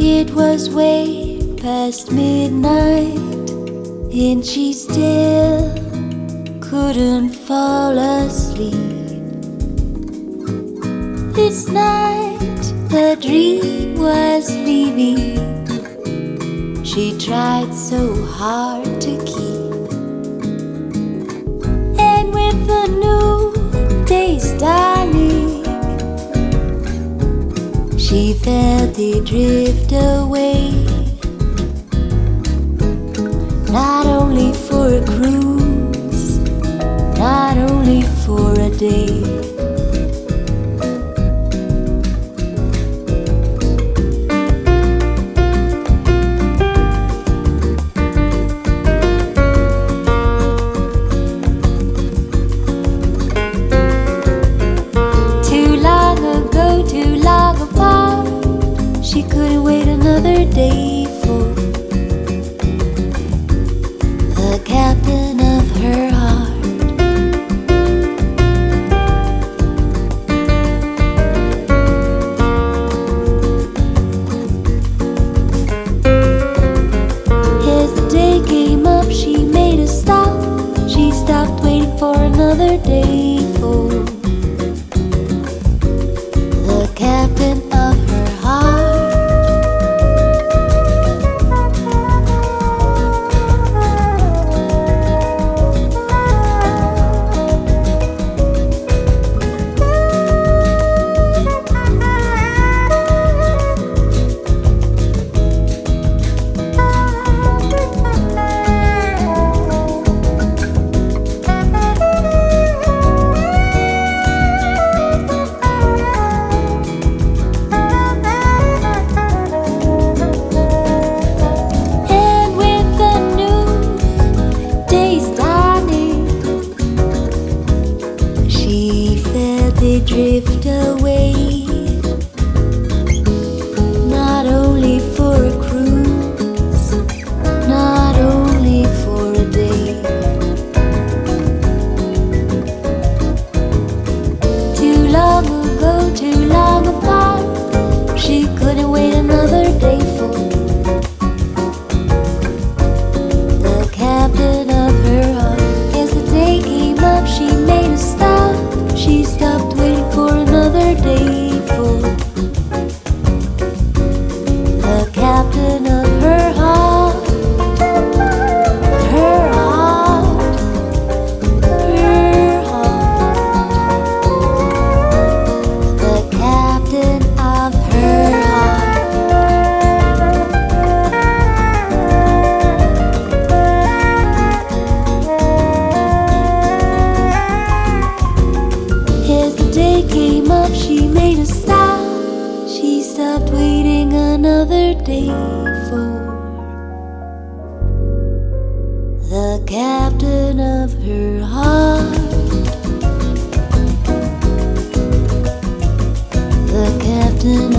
It was way past midnight, and she still couldn't fall asleep. This night, the dream was leaving. She tried so hard to keep, and with the new day's dawning. She felt it drift away. Not only another day for the captain of her heart. As the day came up, she made a stop. She stopped waiting for another day for she felt it drift away. Stopped waiting for another day another day for the captain of her heart, the captain